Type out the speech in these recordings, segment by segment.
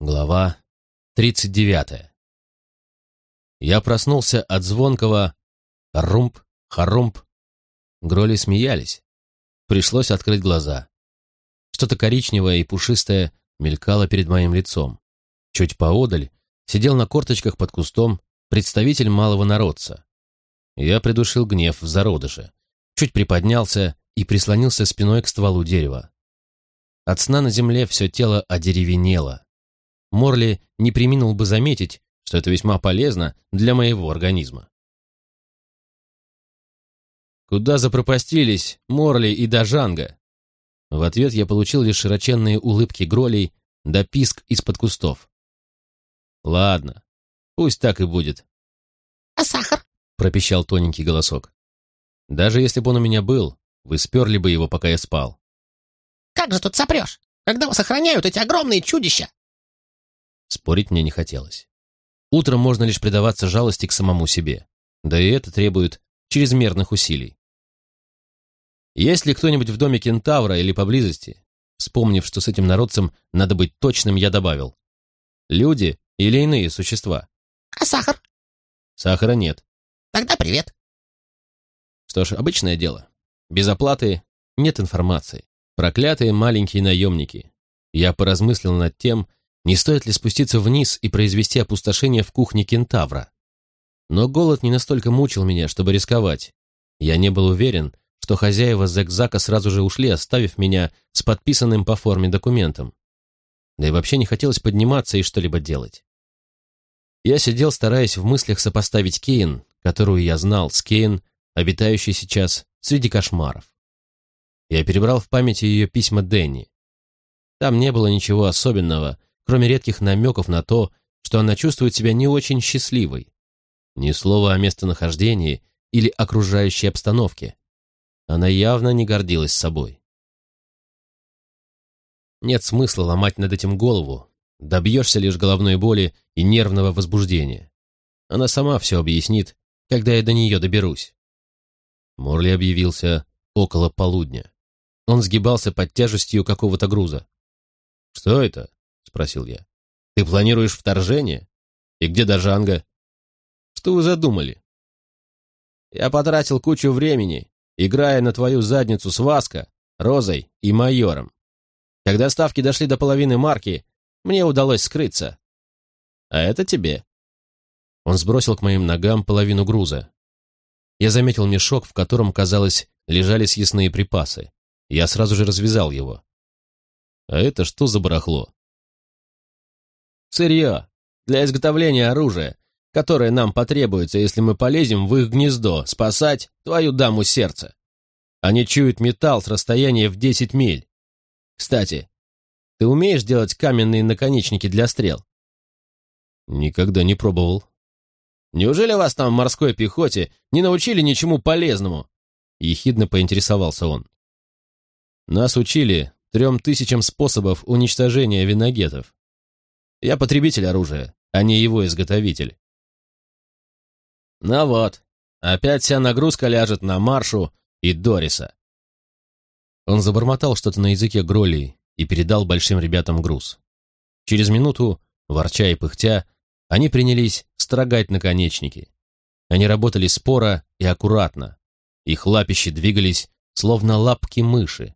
Глава 39. Я проснулся от звонкого «румп, харумп». Гроли смеялись. Пришлось открыть глаза. Что-то коричневое и пушистое мелькало перед моим лицом. Чуть поодаль сидел на корточках под кустом представитель малого народца. Я придушил гнев в зародыше, чуть приподнялся и прислонился спиной к стволу дерева. От сна на земле все тело одеревенело. Морли не приминул бы заметить, что это весьма полезно для моего организма. «Куда запропастились Морли и Дажанга?» В ответ я получил лишь широченные улыбки гролей да писк из-под кустов. «Ладно, пусть так и будет». «А сахар?» — пропищал тоненький голосок. «Даже если бы он у меня был, вы сперли бы его, пока я спал». «Как же тут сопрешь, когда вас охраняют эти огромные чудища?» Спорить мне не хотелось. Утром можно лишь предаваться жалости к самому себе. Да и это требует чрезмерных усилий. Есть ли кто-нибудь в доме кентавра или поблизости? Вспомнив, что с этим народцем надо быть точным, я добавил. Люди или иные существа? «А сахар?» Сахара нет. «Тогда привет». Что ж, обычное дело. Без оплаты нет информации. Проклятые маленькие наемники. Я поразмыслил над тем, не стоит ли спуститься вниз и произвести опустошение в кухне кентавра? Но голод не настолько мучил меня, чтобы рисковать. Я не был уверен, что хозяева Зекзака сразу же ушли, оставив меня с подписанным по форме документом. Да и вообще не хотелось подниматься и что-либо делать. Я сидел, стараясь в мыслях сопоставить Кейн, которую я знал, с Кейн, обитающей сейчас среди кошмаров. Я перебрал в памяти ее письма Дэнни. Там не было ничего особенного, кроме редких намеков на то, что она чувствует себя не очень счастливой. Ни слова о местонахождении или окружающей обстановке. Она явно не гордилась собой. Нет смысла ломать над этим голову, добьешься лишь головной боли и нервного возбуждения. Она сама все объяснит, когда я до нее доберусь. Морли объявился около полудня. Он сгибался под тяжестью какого-то груза. «Что это?» Спросил я. «Ты планируешь вторжение? И где Дажанга?» «Что вы задумали?» «Я потратил кучу времени, играя на твою задницу с Васко, Розой и Майором. Когда ставки дошли до половины марки, мне удалось скрыться. А это тебе». Он сбросил к моим ногам половину груза. Я заметил мешок, в котором, казалось, лежали съестные припасы. Я сразу же развязал его. «А это что за барахло?» Сырье для изготовления оружия, которое нам потребуется, если мы полезем в их гнездо спасать твою даму сердца. Они чуют металл с расстояния в 10 миль. Кстати, ты умеешь делать каменные наконечники для стрел? Никогда не пробовал. Неужели вас там в морской пехоте не научили ничему полезному? Ехидно поинтересовался он. Нас учили трем тысячам способов уничтожения виногетов. Я потребитель оружия, а не его изготовитель. Ну вот, опять вся нагрузка ляжет на Маршу и Дориса. Он забормотал что-то на языке Гролли и передал большим ребятам груз. Через минуту, ворча и пыхтя, они принялись строгать наконечники. Они работали споро и аккуратно. Их лапищи двигались, словно лапки мыши.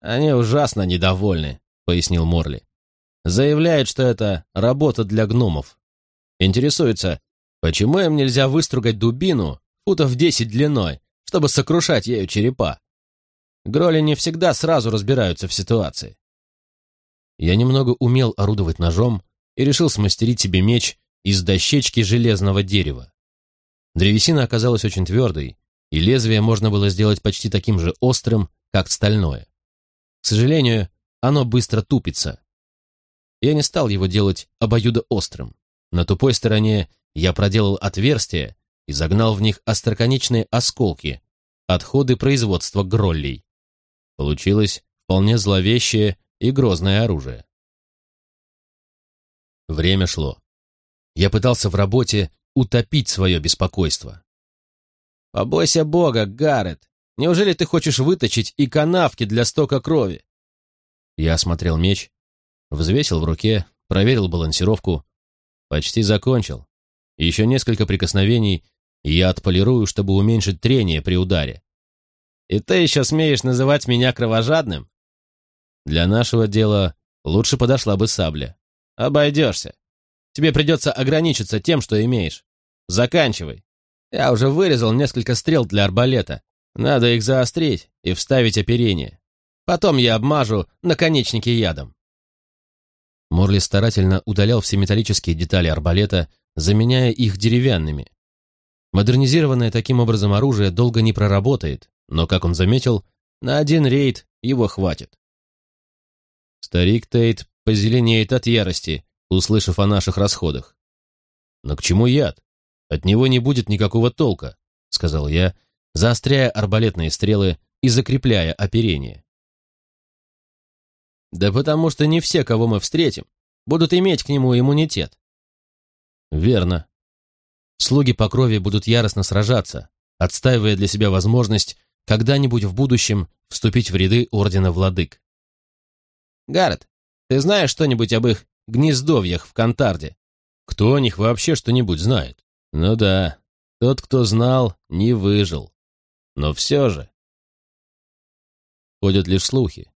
«Они ужасно недовольны», — пояснил Морли. Заявляет, что это работа для гномов. Интересуется, почему им нельзя выстругать дубину футов 10 длиной, чтобы сокрушать ею черепа? Гроли не всегда сразу разбираются в ситуации. Я немного умел орудовать ножом и решил смастерить себе меч из дощечки железного дерева. Древесина оказалась очень твердой, и лезвие можно было сделать почти таким же острым, как стальное. К сожалению, оно быстро тупится, я не стал его делать обоюдоострым. На тупой стороне я проделал отверстия и загнал в них остроконечные осколки, отходы производства гроллей. Получилось вполне зловещее и грозное оружие. Время шло. Я пытался в работе утопить свое беспокойство. «Побойся Бога, Гаррет! Неужели ты хочешь выточить и канавки для стока крови?» Я осмотрел меч, взвесил в руке, проверил балансировку. Почти закончил. Еще несколько прикосновений, и я отполирую, чтобы уменьшить трение при ударе. И ты еще смеешь называть меня кровожадным? Для нашего дела лучше подошла бы сабля. Обойдешься. Тебе придется ограничиться тем, что имеешь. Заканчивай. Я уже вырезал несколько стрел для арбалета. Надо их заострить и вставить оперение. Потом я обмажу наконечники ядом. Морли старательно удалял все металлические детали арбалета, заменяя их деревянными. Модернизированное таким образом оружие долго не проработает, но, как он заметил, на один рейд его хватит. Старик Тейт позеленеет от ярости, услышав о наших расходах. «Но к чему яд? От него не будет никакого толка», — сказал я, заостряя арбалетные стрелы и закрепляя оперение. «Да потому что не все, кого мы встретим, будут иметь к нему иммунитет». «Верно. Слуги по крови будут яростно сражаться, отстаивая для себя возможность когда-нибудь в будущем вступить в ряды Ордена Владык. Гаррет, ты знаешь что-нибудь об их гнездовьях в Кантарде? Кто о них вообще что-нибудь знает? Ну да, тот, кто знал, не выжил. Но все же... Ходят лишь слухи.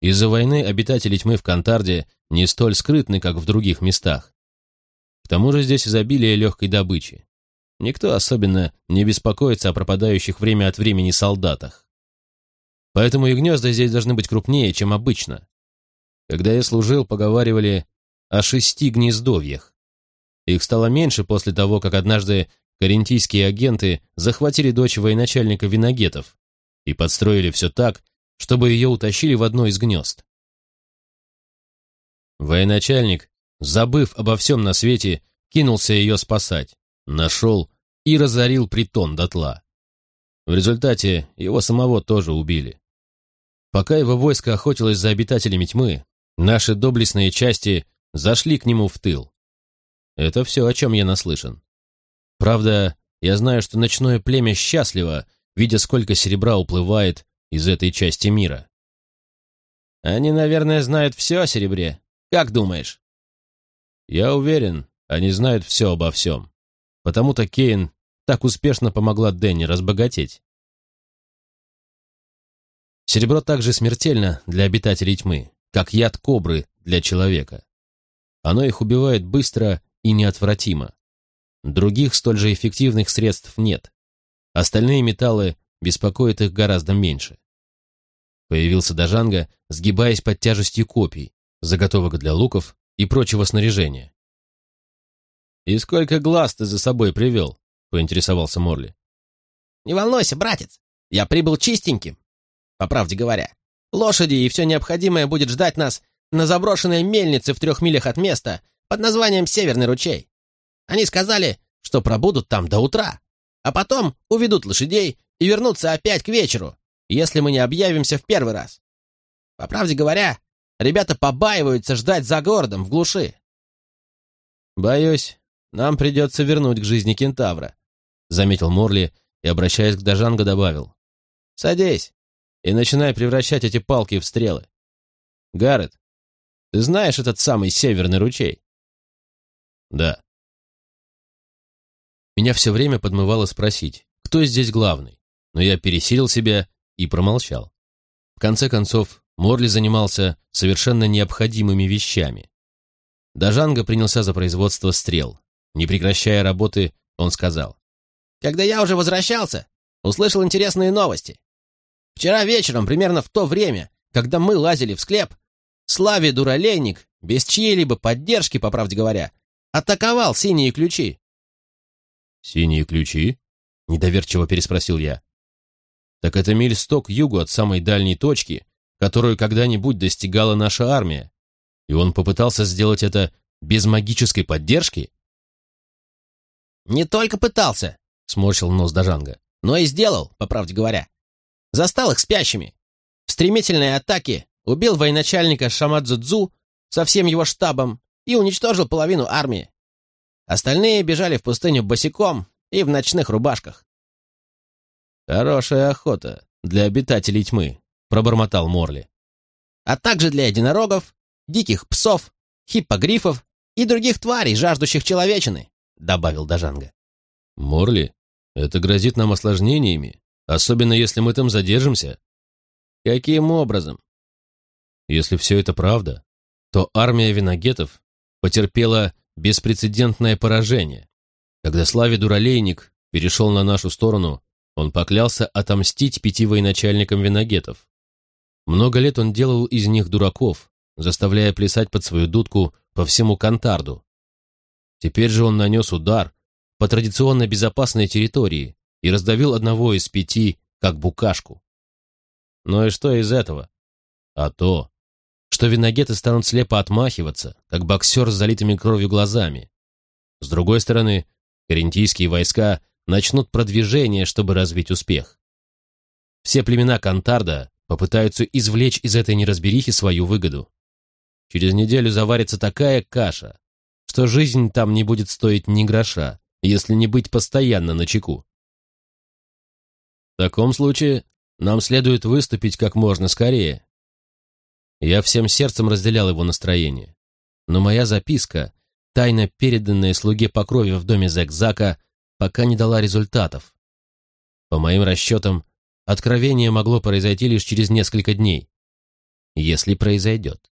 Из-за войны обитатели тьмы в Кантарде не столь скрытны, как в других местах. К тому же здесь изобилие легкой добычи. Никто особенно не беспокоится о пропадающих время от времени солдатах. Поэтому и гнезда здесь должны быть крупнее, чем обычно. Когда я служил, поговаривали о шести гнездовьях. Их стало меньше после того, как однажды карентийские агенты захватили дочь военачальника Виногетов и подстроили все так, чтобы ее утащили в одно из гнезд. Военачальник, забыв обо всем на свете, кинулся ее спасать, нашел и разорил притон дотла. В результате его самого тоже убили. Пока его войско охотилось за обитателями тьмы, Наши доблестные части зашли к нему в тыл. Это все, о чем я наслышан. Правда, я знаю, что ночное племя счастливо, видя, сколько серебра уплывает из этой части мира. Они, наверное, знают все о серебре. Как думаешь? Я уверен, они знают все обо всем. Потому-то Кейн так успешно помогла Дэнни разбогатеть. Серебро также смертельно для обитателей тьмы как яд кобры для человека. Оно их убивает быстро и неотвратимо. Других столь же эффективных средств нет. Остальные металлы беспокоят их гораздо меньше. Появился Дажанга, сгибаясь под тяжестью копий, заготовок для луков и прочего снаряжения. «И сколько глаз ты за собой привел?» — поинтересовался Морли. «Не волнуйся, братец, я прибыл чистеньким, по правде говоря. Лошади и все необходимое будет ждать нас на заброшенной мельнице в трех милях от места под названием Северный ручей. Они сказали, что пробудут там до утра, а потом уведут лошадей и вернутся опять к вечеру, если мы не объявимся в первый раз. По правде говоря, ребята побаиваются ждать за городом в глуши. «Боюсь, нам придется вернуть к жизни кентавра», — заметил Морли и, обращаясь к Дажанго, добавил. «Садись, и начинай превращать эти палки в стрелы. Гаррет, ты знаешь этот самый северный ручей? Да. Меня все время подмывало спросить, кто здесь главный, но я пересилил себя и промолчал. В конце концов, Морли занимался совершенно необходимыми вещами. Дажанга принялся за производство стрел. Не прекращая работы, он сказал. «Когда я уже возвращался, услышал интересные новости. Вчера вечером, примерно в то время, когда мы лазили в склеп, Славе Дуралейник, без чьей-либо поддержки, по правде говоря, атаковал синие ключи. «Синие ключи?» — недоверчиво переспросил я. «Так это миль сто к югу от самой дальней точки, которую когда-нибудь достигала наша армия, и он попытался сделать это без магической поддержки?» «Не только пытался», — сморщил нос Дажанга, — «но и сделал, по правде говоря. Застал их спящими. В стремительной атаке убил военачальника Шамадзудзу со всем его штабом и уничтожил половину армии. Остальные бежали в пустыню босиком и в ночных рубашках. «Хорошая охота для обитателей тьмы», — пробормотал Морли. «А также для единорогов, диких псов, хиппогрифов и других тварей, жаждущих человечины», — добавил Дажанга. «Морли, это грозит нам осложнениями, особенно если мы там задержимся». «Каким образом?» Если все это правда, то армия виногетов потерпела беспрецедентное поражение. Когда Славе Дуралейник перешел на нашу сторону, он поклялся отомстить пяти военачальникам виногетов. Много лет он делал из них дураков, заставляя плясать под свою дудку по всему Кантарду. Теперь же он нанес удар по традиционно безопасной территории и раздавил одного из пяти, как букашку. Ну и что из этого? А то, что виногеты станут слепо отмахиваться, как боксер с залитыми кровью глазами. С другой стороны, карентийские войска начнут продвижение, чтобы развить успех. Все племена Кантарда попытаются извлечь из этой неразберихи свою выгоду. Через неделю заварится такая каша, что жизнь там не будет стоить ни гроша, если не быть постоянно на чеку. В таком случае нам следует выступить как можно скорее. Я всем сердцем разделял его настроение. Но моя записка, тайно переданная слуге по крови в доме Зэк-Зака, пока не дала результатов. По моим расчетам, откровение могло произойти лишь через несколько дней. Если произойдет.